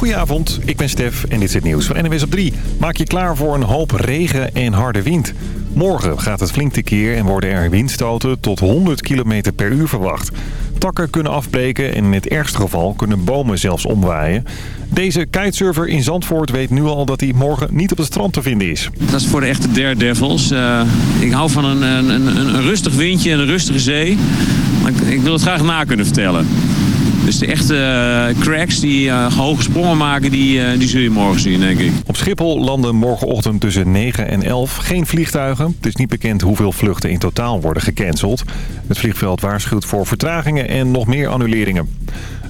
Goedenavond, ik ben Stef en dit is het nieuws van NWS op 3. Maak je klaar voor een hoop regen en harde wind. Morgen gaat het flink tekeer en worden er windstoten tot 100 km per uur verwacht. Takken kunnen afbreken en in het ergste geval kunnen bomen zelfs omwaaien. Deze kitesurfer in Zandvoort weet nu al dat hij morgen niet op het strand te vinden is. Dat is voor de echte daredevils. Uh, ik hou van een, een, een, rustig windje en een rustige zee. Maar ik wil het graag na kunnen vertellen. Dus de echte uh, cracks die uh, hoge sprongen maken, die, uh, die zul je morgen zien, denk ik. Op Schiphol landen morgenochtend tussen 9 en 11 geen vliegtuigen. Het is niet bekend hoeveel vluchten in totaal worden gecanceld. Het vliegveld waarschuwt voor vertragingen en nog meer annuleringen.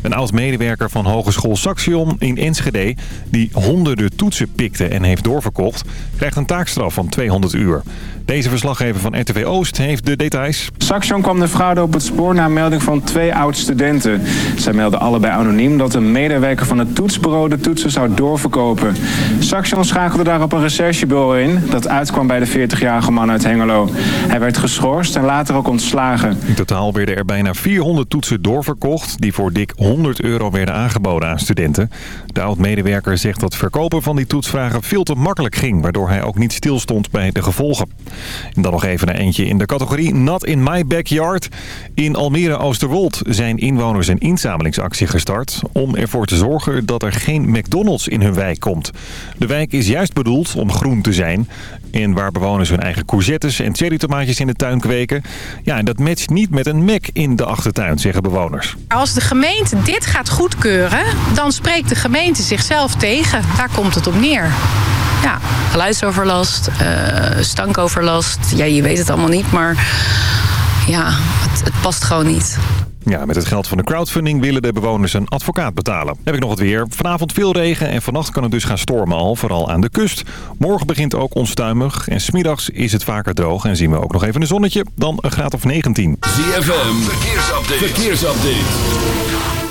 Een oud-medewerker van Hogeschool Saxion in Enschede... die honderden toetsen pikte en heeft doorverkocht... krijgt een taakstraf van 200 uur. Deze verslaggever van RTV Oost heeft de details. Saxion kwam de fraude op het spoor na melding van twee oud-studenten. Zij melden allebei anoniem dat een medewerker van het toetsbureau... de toetsen zou doorverkopen. Saxion schakelde daarop een recherchebureau in... dat uitkwam bij de 40-jarige man uit Hengelo. Hij werd geschorst en later ook ontslagen. In totaal werden er bijna 400 toetsen doorverkocht... die voor dik 100 euro werden aangeboden aan studenten. De oud-medewerker zegt dat verkopen van die toetsvragen veel te makkelijk ging... waardoor hij ook niet stilstond bij de gevolgen. En dan nog even een eentje in de categorie Not in my backyard. In Almere Oosterwold zijn inwoners een inzamelingsactie gestart... om ervoor te zorgen dat er geen McDonald's in hun wijk komt. De wijk is juist bedoeld om groen te zijn... en waar bewoners hun eigen courgettes en cherrytomaatjes in de tuin kweken... ja, en dat matcht niet met een Mac in de achtertuin, zeggen bewoners. Als de gemeente dit gaat goedkeuren... dan spreekt de gemeente zichzelf tegen. Daar komt het op neer. Ja. Geluidsoverlast, uh, stankoverlast. Ja, je weet het allemaal niet, maar ja, het, het past gewoon niet. Ja, met het geld van de crowdfunding willen de bewoners een advocaat betalen. Heb ik nog het weer. Vanavond veel regen en vannacht kan het dus gaan stormen al, vooral aan de kust. Morgen begint ook onstuimig en smiddags is het vaker droog en zien we ook nog even een zonnetje. Dan een graad of 19. ZFM, verkeersupdate. verkeersupdate.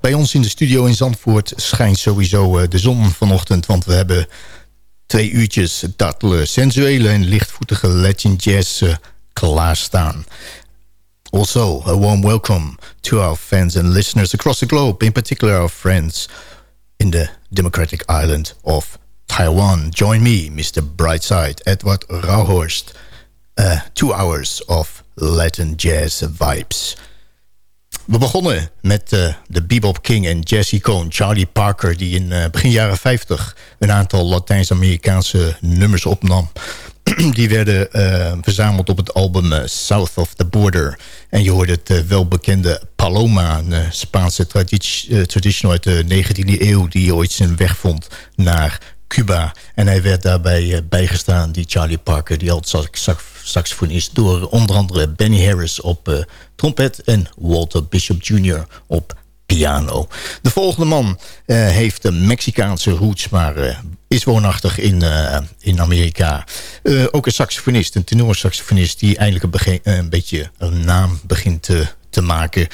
Bij ons in de studio in Zandvoort schijnt sowieso eh, de zon vanochtend... want we hebben twee uurtjes dartele, sensuele en lichtvoetige legend jazz uh, klaarstaan. Also, a warm welcome to our fans and listeners across the globe... in particular our friends in the democratic island of Taiwan. Join me, Mr. Brightside, Edward Rauhorst. Uh, two hours of Latin jazz vibes... We begonnen met uh, de bebop king en jazz-icoon Charlie Parker... die in uh, begin jaren 50 een aantal Latijns-Amerikaanse nummers opnam. die werden uh, verzameld op het album South of the Border. En je hoorde het welbekende Paloma, een Spaanse traditional uit de 19e eeuw... die ooit zijn weg vond naar Cuba. En hij werd daarbij bijgestaan, die Charlie Parker... die altijd saxofonist door onder andere Benny Harris op uh, trompet... en Walter Bishop Jr. op piano. De volgende man uh, heeft een Mexicaanse roots, maar uh, is woonachtig in, in Amerika. ook een saxofonist, een tenorsaxofonist... die eindelijk een, een, beetje een naam begint te, te maken.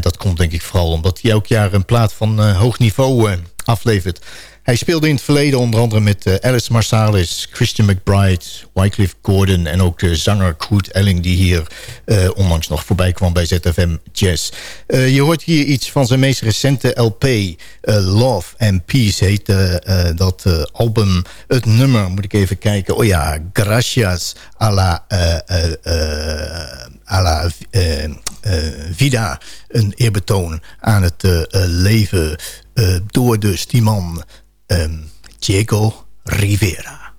dat komt denk ik vooral omdat hij elk jaar een plaat van hoog niveau aflevert... Hij speelde in het verleden onder andere met uh, Alice Marsalis, Christian McBride, Wycliffe Gordon en ook de zanger Kurt Elling die hier uh, onlangs nog voorbij kwam bij ZFM Jazz. Uh, je hoort hier iets van zijn meest recente LP, Love and Peace heet dat album. Het nummer, moet ik even kijken. Oh ja, Gracias a la, a la vida. Een eerbetoon aan het leven door dus die man um, Diego Rivera.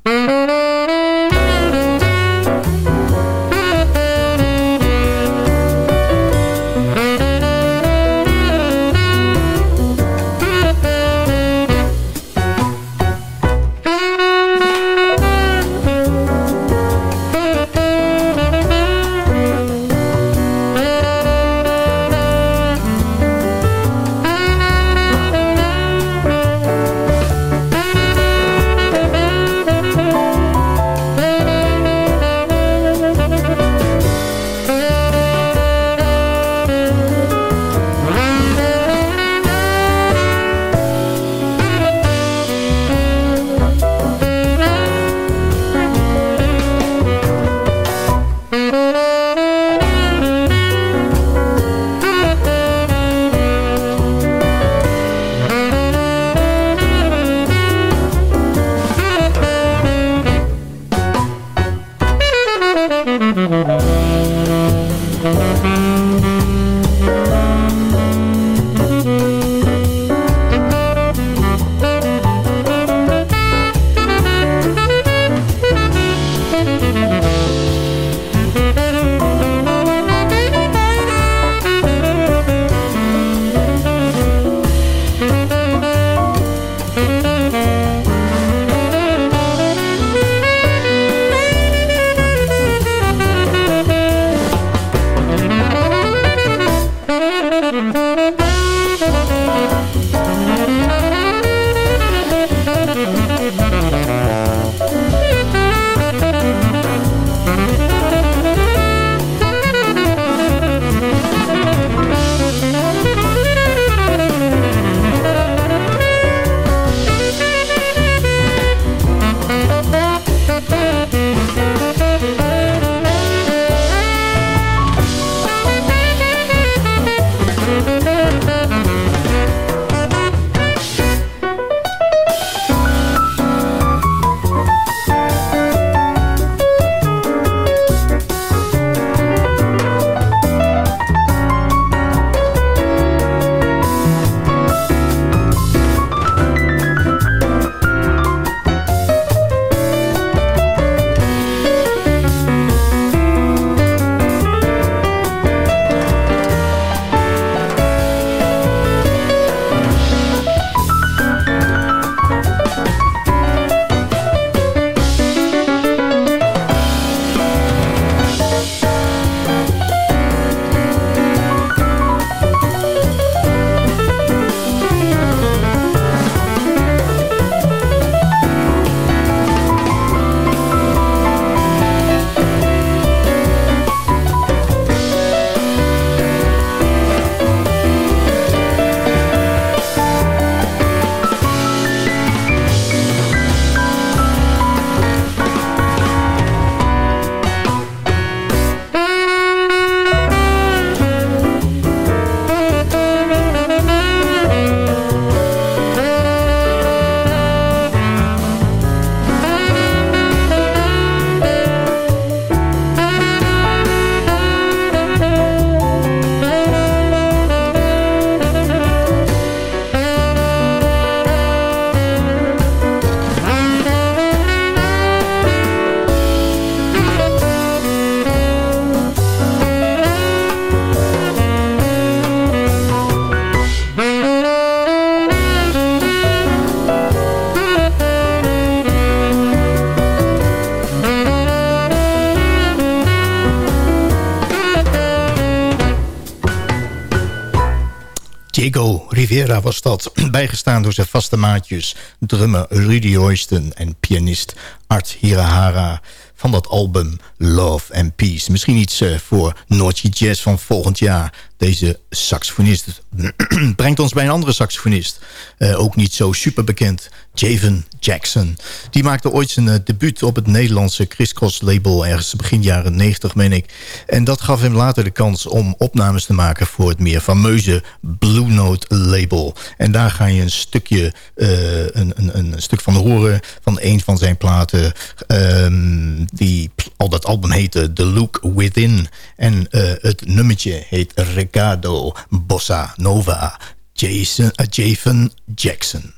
Diego Rivera was dat. Bijgestaan door zijn vaste maatjes. Drummer Rudy Royston en pianist Art Hirahara van dat album Love and Peace. Misschien iets uh, voor Naughty Jazz van volgend jaar. Deze saxofonist brengt ons bij een andere saxofonist. Uh, ook niet zo super bekend. Javen Jackson. Die maakte ooit zijn uh, debuut op het Nederlandse Crisscross label... ergens begin jaren 90, meen ik. En dat gaf hem later de kans om opnames te maken... voor het meer fameuze Blue Note label. En daar ga je een stukje een, een, een, stuk van horen... van een van zijn platen. Um, die, al dat album heette The Look Within. En eh, het nummertje heet Ricardo Bossa Nova. Jason, eh, Jackson.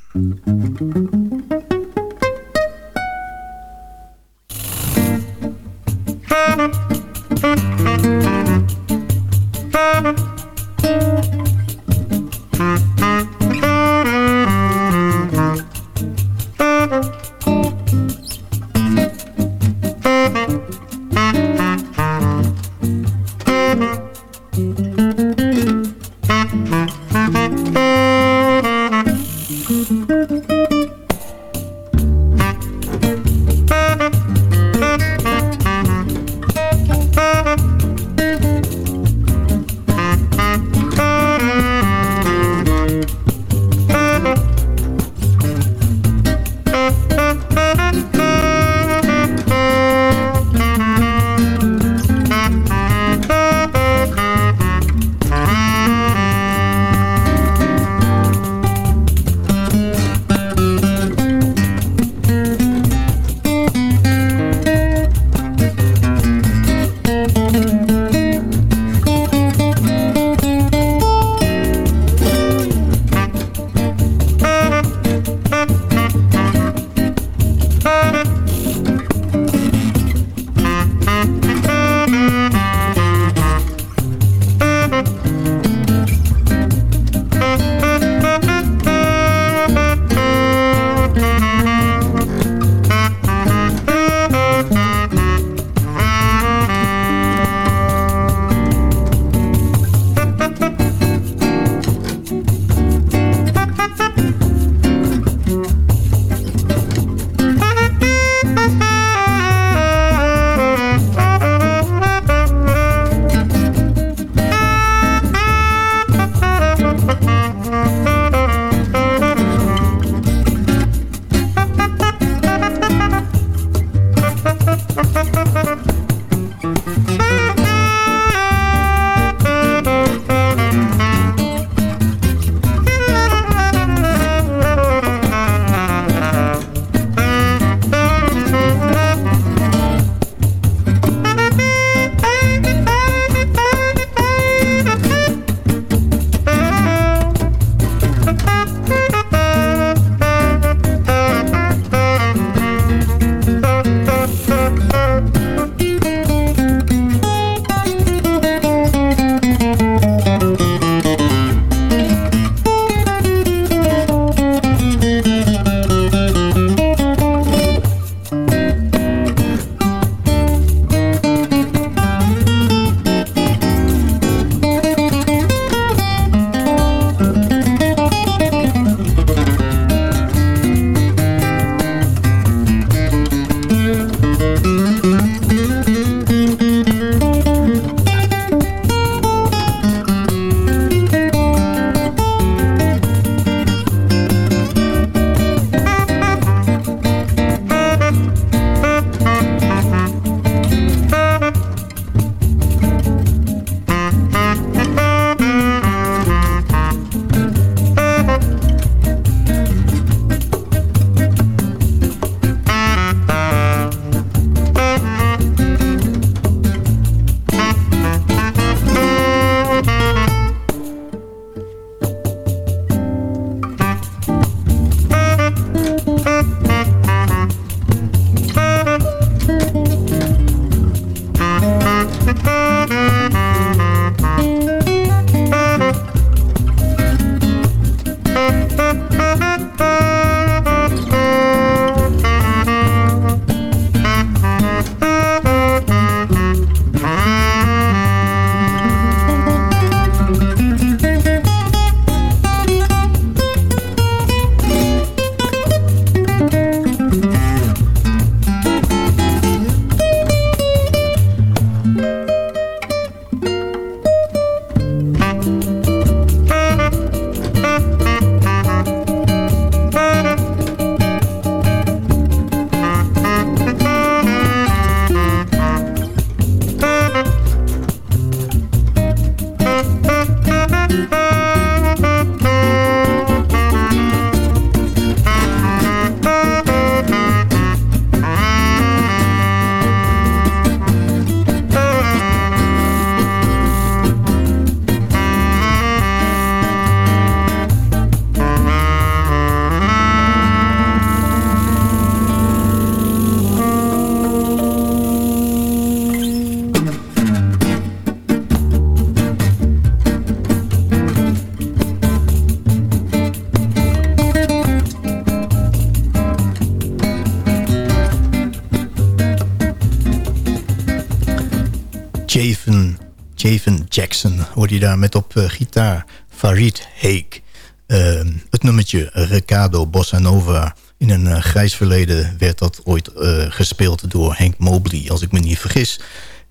Hoorde je daar met op gitaar Farid Heek. Ehm, het nummertje Ricardo Bossa Nova. In een grijs verleden werd dat ooit gespeeld door Hank Mobley, als ik me niet vergis.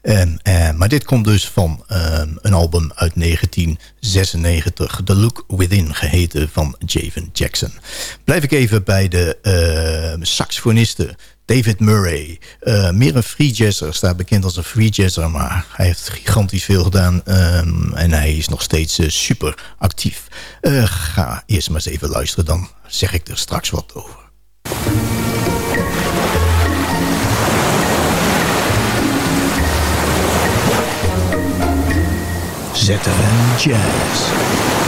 En, uh, maar dit komt dus van uh, een album uit 1996. The Look Within geheten van Javen Jackson. Blijf ik even bij de uh, saxofonisten. David Murray. meer een free jazzer. Staat bekend als een free jazzer. Maar hij heeft gigantisch veel gedaan. Um, en hij is nog steeds super actief. ga eerst maar eens even luisteren. Dan zeg ik er straks wat over. ZFM Jazz.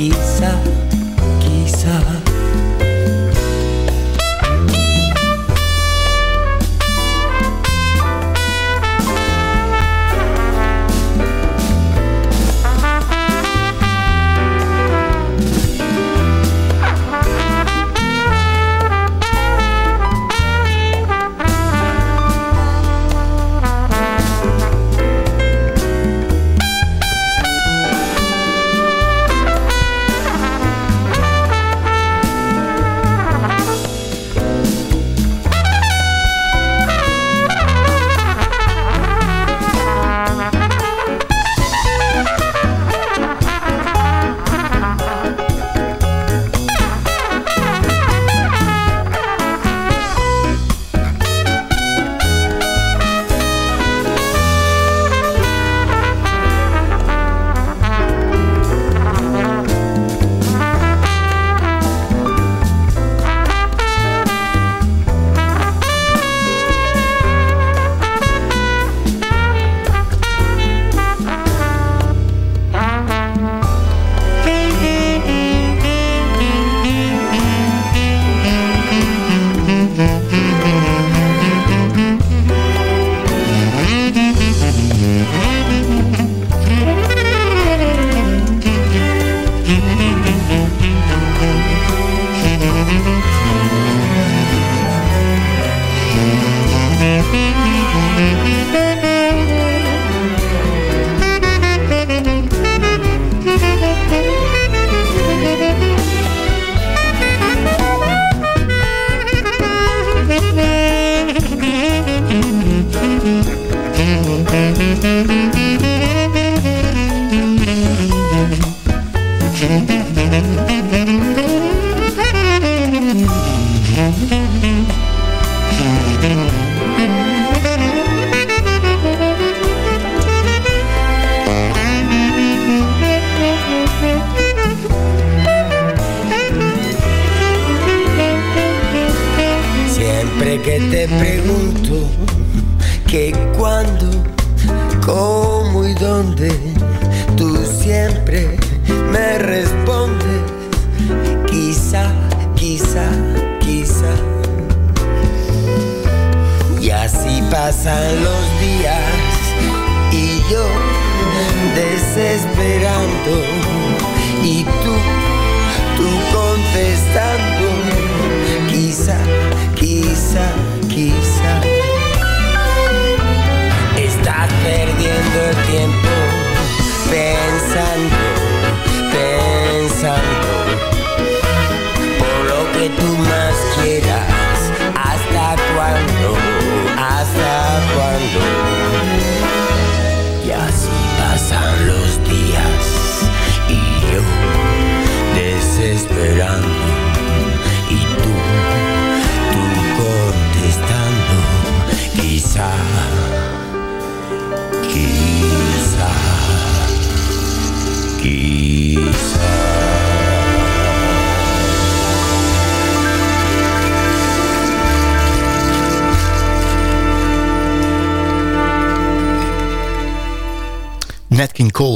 quizá, quizá.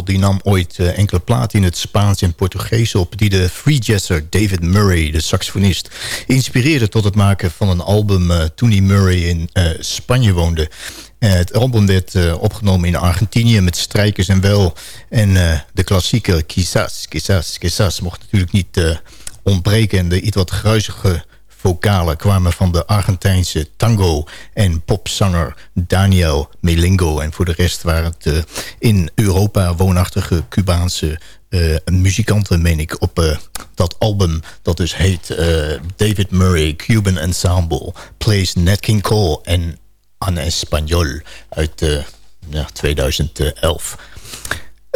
Die nam ooit uh, enkele platen in het Spaans en Portugees op... die de free jazzer David Murray, de saxofonist... inspireerde tot het maken van een album uh, toen hij Murray in uh, Spanje woonde. het album werd opgenomen in Argentinië met strijkers en wel. En de klassieker Quizás, Quizás, Quizás mocht natuurlijk niet ontbreken... en de iets wat gruizige vocalen kwamen van de Argentijnse tango en popzanger Daniel Melingo. En voor de rest waren het uh, in Europa woonachtige Cubaanse uh, muzikanten, meen ik, op uh, dat album. Dat dus heet David Murray Cuban Ensemble Plays Nat King Cole en en Español uit ja, 2011.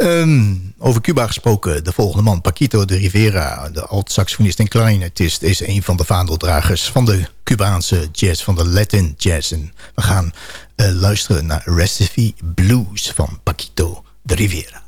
Um, over Cuba gesproken, de volgende man, Paquito de Rivera... de alt-saxofonist en clarinetist... is een van de vaandeldragers van de Cubaanse jazz, van de Latin jazz. En we gaan uh, luisteren naar Recipe Blues van Paquito de Rivera.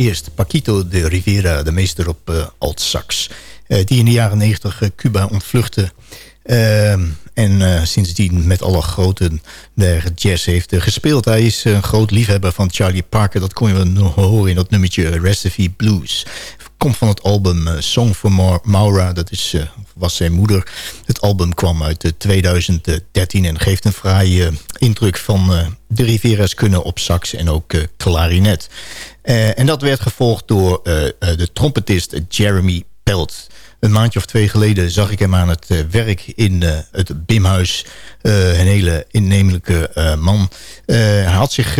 Eerst Paquito de Rivera, de meester op uh, alt-sax... Uh, die in de jaren 90 uh, Cuba ontvluchtte... En sindsdien met alle grote der jazz heeft gespeeld. Hij is een groot liefhebber van Charlie Parker. Dat kon je wel horen in dat nummertje Recipe Blues. Komt van het album Song for Maura. Dat is, was zijn moeder. Album kwam uit 2013 en geeft een fraaie indruk van de Rivera's kunnen op sax en ook klarinet. En dat werd gevolgd door de trompetist Jeremy Pelt. Een maandje of twee geleden zag ik hem aan het werk in het Bimhuis. een hele innemelijke man. hij had zich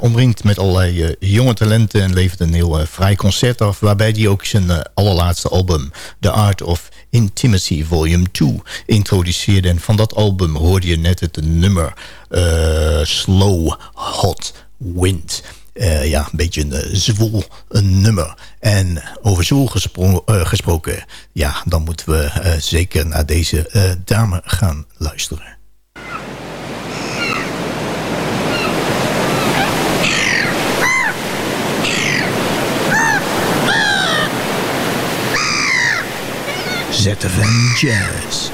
omringd met allerlei jonge talenten... en leverde een heel vrij concert af... waarbij hij ook zijn allerlaatste album... The Art of Intimacy Volume 2 introduceerde. En van dat album hoorde je net het nummer Slow Hot Wind... Uh, ja, een beetje een uh, zwoel een nummer. En over zwoel gespro gesproken, ja, dan moeten we zeker naar deze dame gaan luisteren. ZFM Jazz.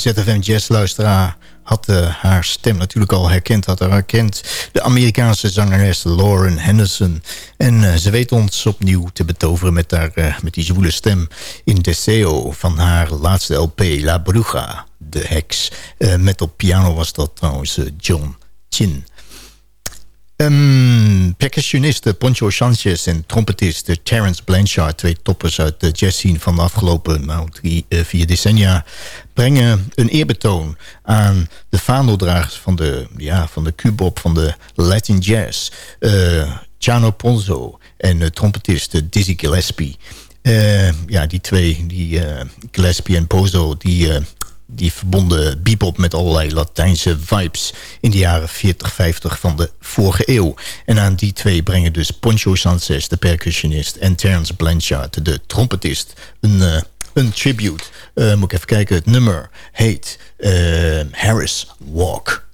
ZFM Jazzluisteraar had uh, haar stem natuurlijk al herkend. Had haar herkend. De Amerikaanse zangeres Lauren Henderson. En uh, ze weet ons opnieuw te betoveren met, haar, uh, met die zwoele stem in Deseo van haar laatste LP La Bruja de Heks. met op piano was dat trouwens John Chin. Um, percussionist Poncho Sanchez en trompetist Terence Blanchard... twee toppers uit de jazzscene van de afgelopen nou, drie, vier decennia... brengen een eerbetoon aan de vaandeldragers van de, ja, van de Cubop, van de Latin Jazz... Uh, Chano Ponzo en uh, trompetist Dizzy Gillespie. Ja, die twee, die Gillespie en Pozo, die die verbonden bebop met allerlei Latijnse vibes in de jaren 40, 50 van de vorige eeuw. En aan die twee brengen dus Poncho Sanchez, de percussionist, en Terence Blanchard, de trompetist, een, uh, een tribute. Uh, moet ik even kijken, het nummer heet uh, Harris Walk.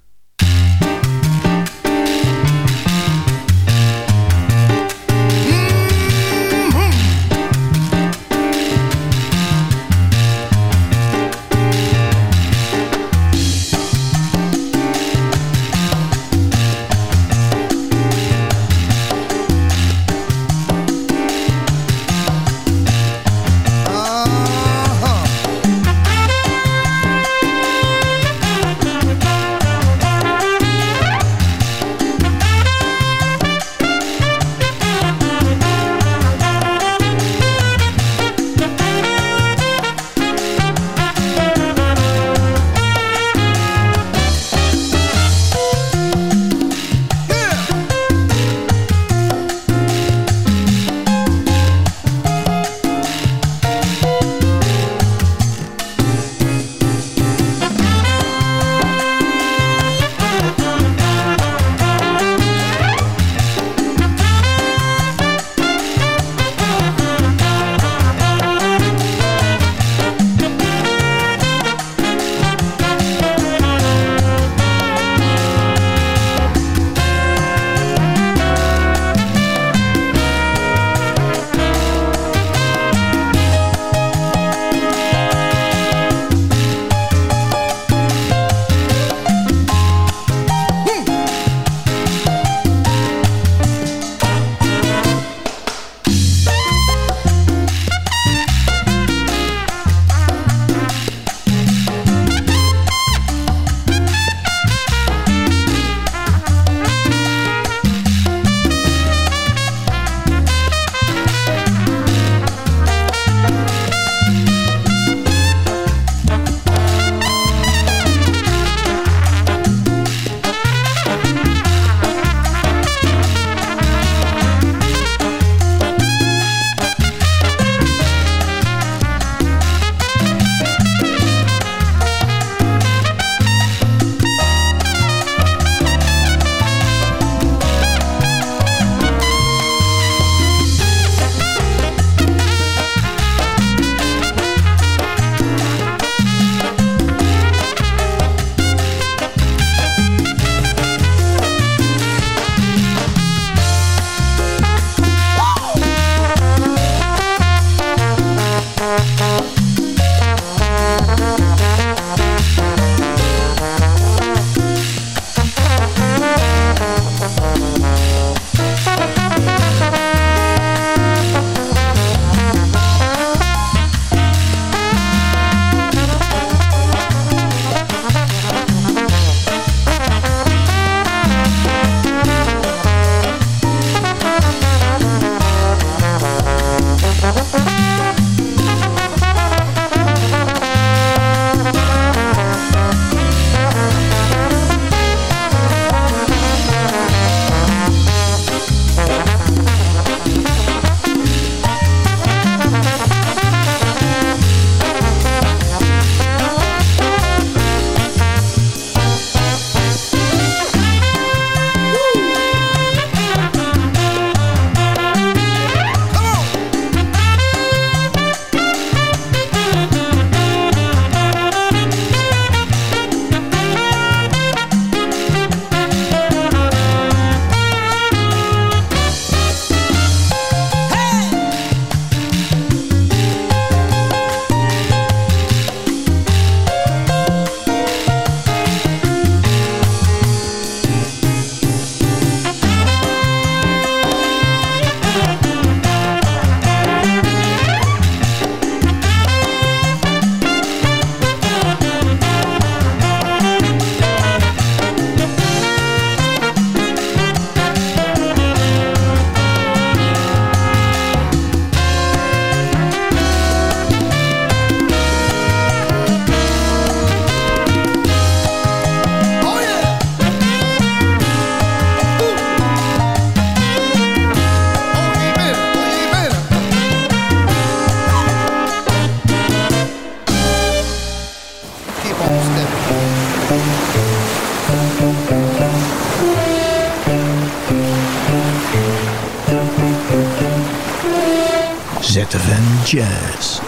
ZFM Jazz.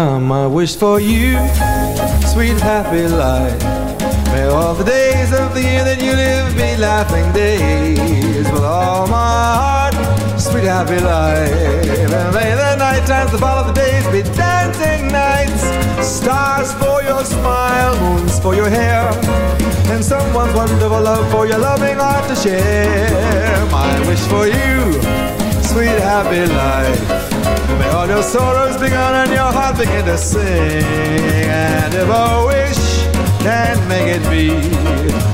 time I wish for you, sweet happy life. May all the days of the year that you live be laughing days with all my heart, sweet happy life. And may the night times, the fall of the days be dancing nights, stars for your smile, moons for your hair, and someone's wonderful love for your loving heart to share. My wish for you, sweet happy life. May all your sorrows be gone and your heart begin to sing. And if a wish can make it be,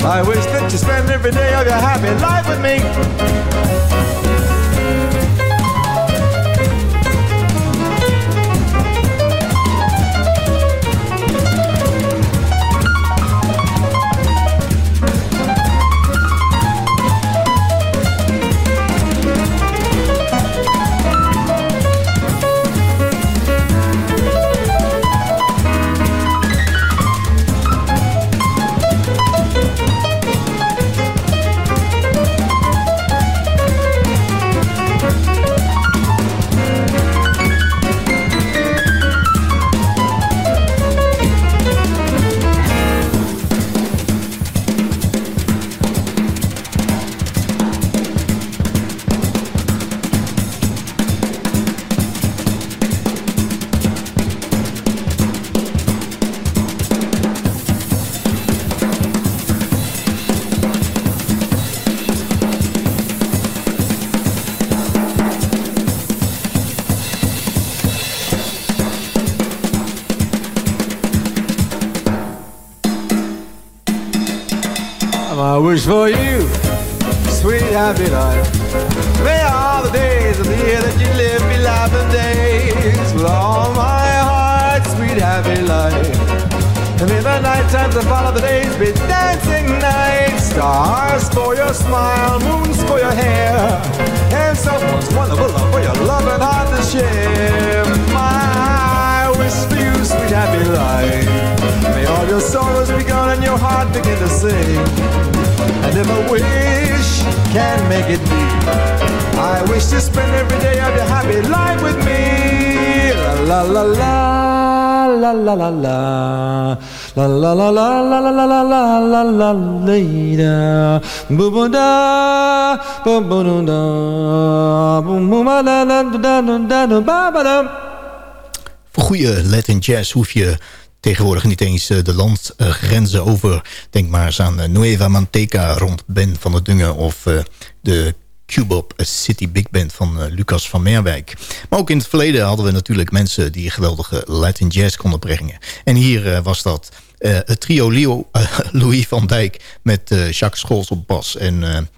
I wish that you spend every day of your happy life with me. Be dancing nights. Stars for your smile, moons for your hair, and someone's wonderful love for your love and heart to share. My wish for you, sweet happy life. May all your sorrows be gone and your heart begin to sing. And if a wish can make it be, I wish to spend every day of your happy life with me. La la la la la la la la. La la la la la la la la la la la later. Boo boo da, boo boo doo da, boom boom da da da da da da ba ba da. Voor goede Latin jazz hoef je tegenwoordig niet eens de landgrenzen over. Denk maar eens aan Nueva Manteca rond Ben van der Dungen... of de Cubop City Big Band van Lucas van Merwijk. Maar ook in het verleden hadden we natuurlijk mensen... die geweldige Latin jazz konden brengen. En hier was dat het trio Leo, Louis van Dijk... met Jacques Scholz op bas en...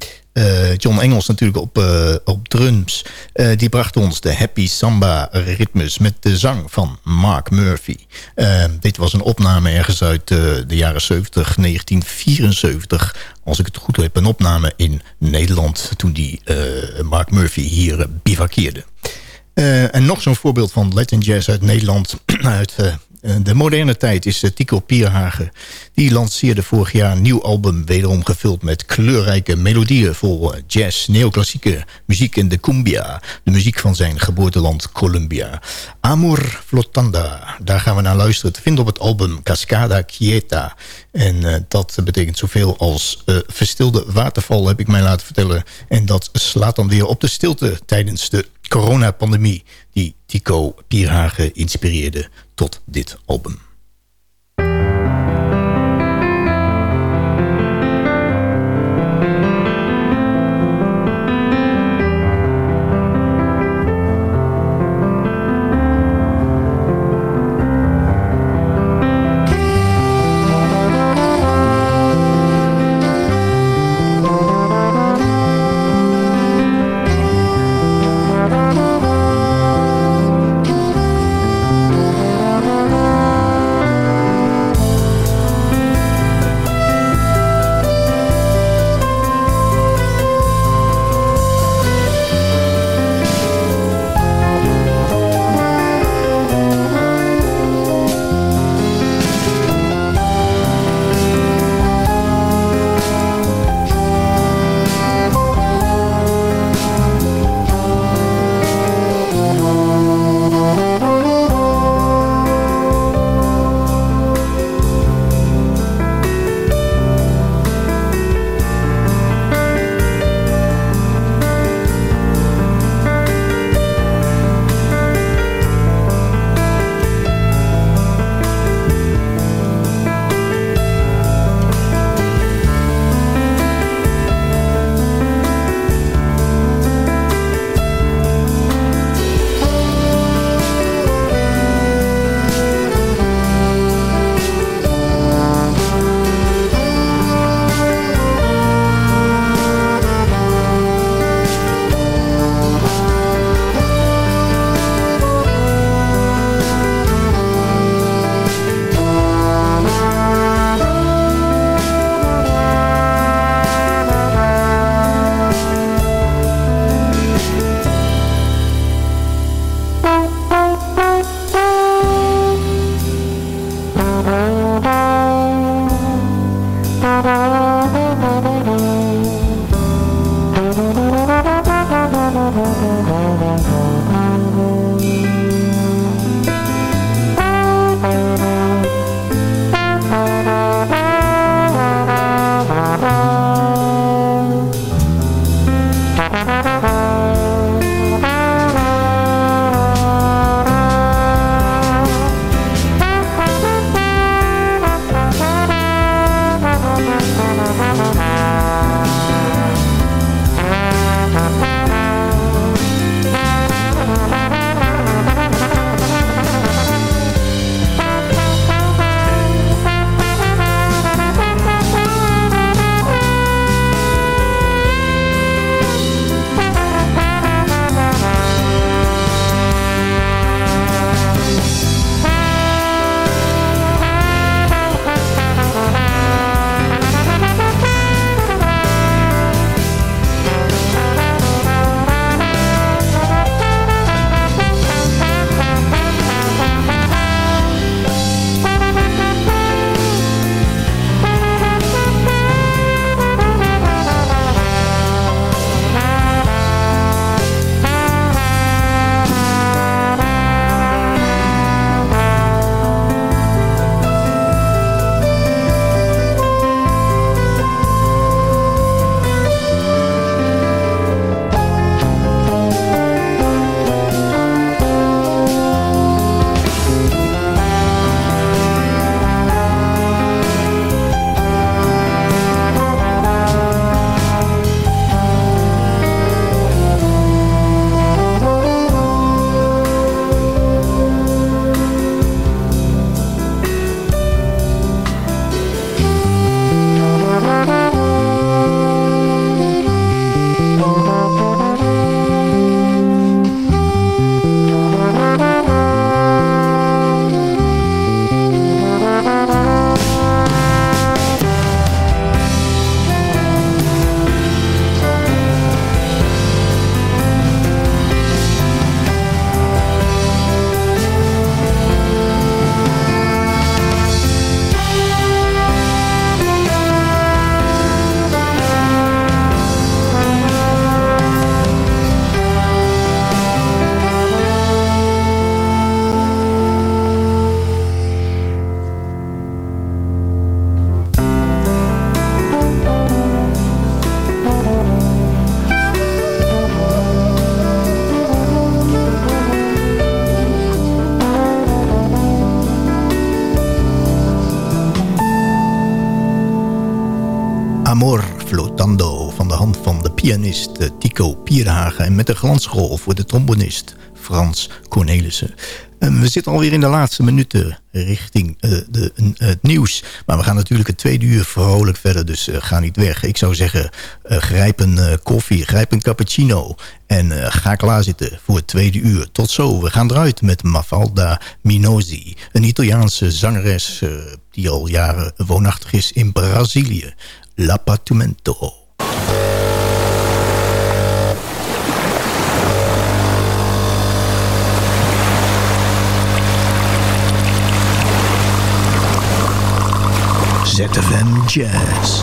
John Engels natuurlijk op, op drums. Die bracht ons de Happy Samba ritmes met de zang van Mark Murphy. dit was een opname ergens uit de jaren 70, 1974. Als ik het goed heb, een opname in Nederland... toen die Mark Murphy hier bivakkeerde. en nog zo'n voorbeeld van Latin Jazz uit Nederland... uit de moderne tijd is Tico Pierhagen. Die lanceerde vorig jaar een nieuw album... wederom gevuld met kleurrijke melodieën... vol jazz, neoclassieke muziek en de cumbia. De muziek van zijn geboorteland Colombia. Amor Flotanda, daar gaan we naar luisteren. Te vinden op het album Cascada Quieta. En dat betekent zoveel als uh, verstilde waterval, heb ik mij laten vertellen. En dat slaat dan weer op de stilte tijdens de coronapandemie... die Tico Pierhagen inspireerde tot dit album. Pianist eh, Tico Pierhagen... en met de glansrol voor de trombonist Frans Cornelissen. En we zitten alweer in de laatste minuten richting uh, de, het nieuws. Maar we gaan natuurlijk het tweede uur vrolijk verder, dus uh, ga niet weg. Ik zou zeggen, grijp een koffie, grijp een cappuccino... en ga klaar zitten voor het tweede uur. Tot zo, we gaan eruit met Mafalda Minosi. Een Italiaanse zangeres die al jaren woonachtig is in Brazilië. L'appartamento. ZFM Jazz.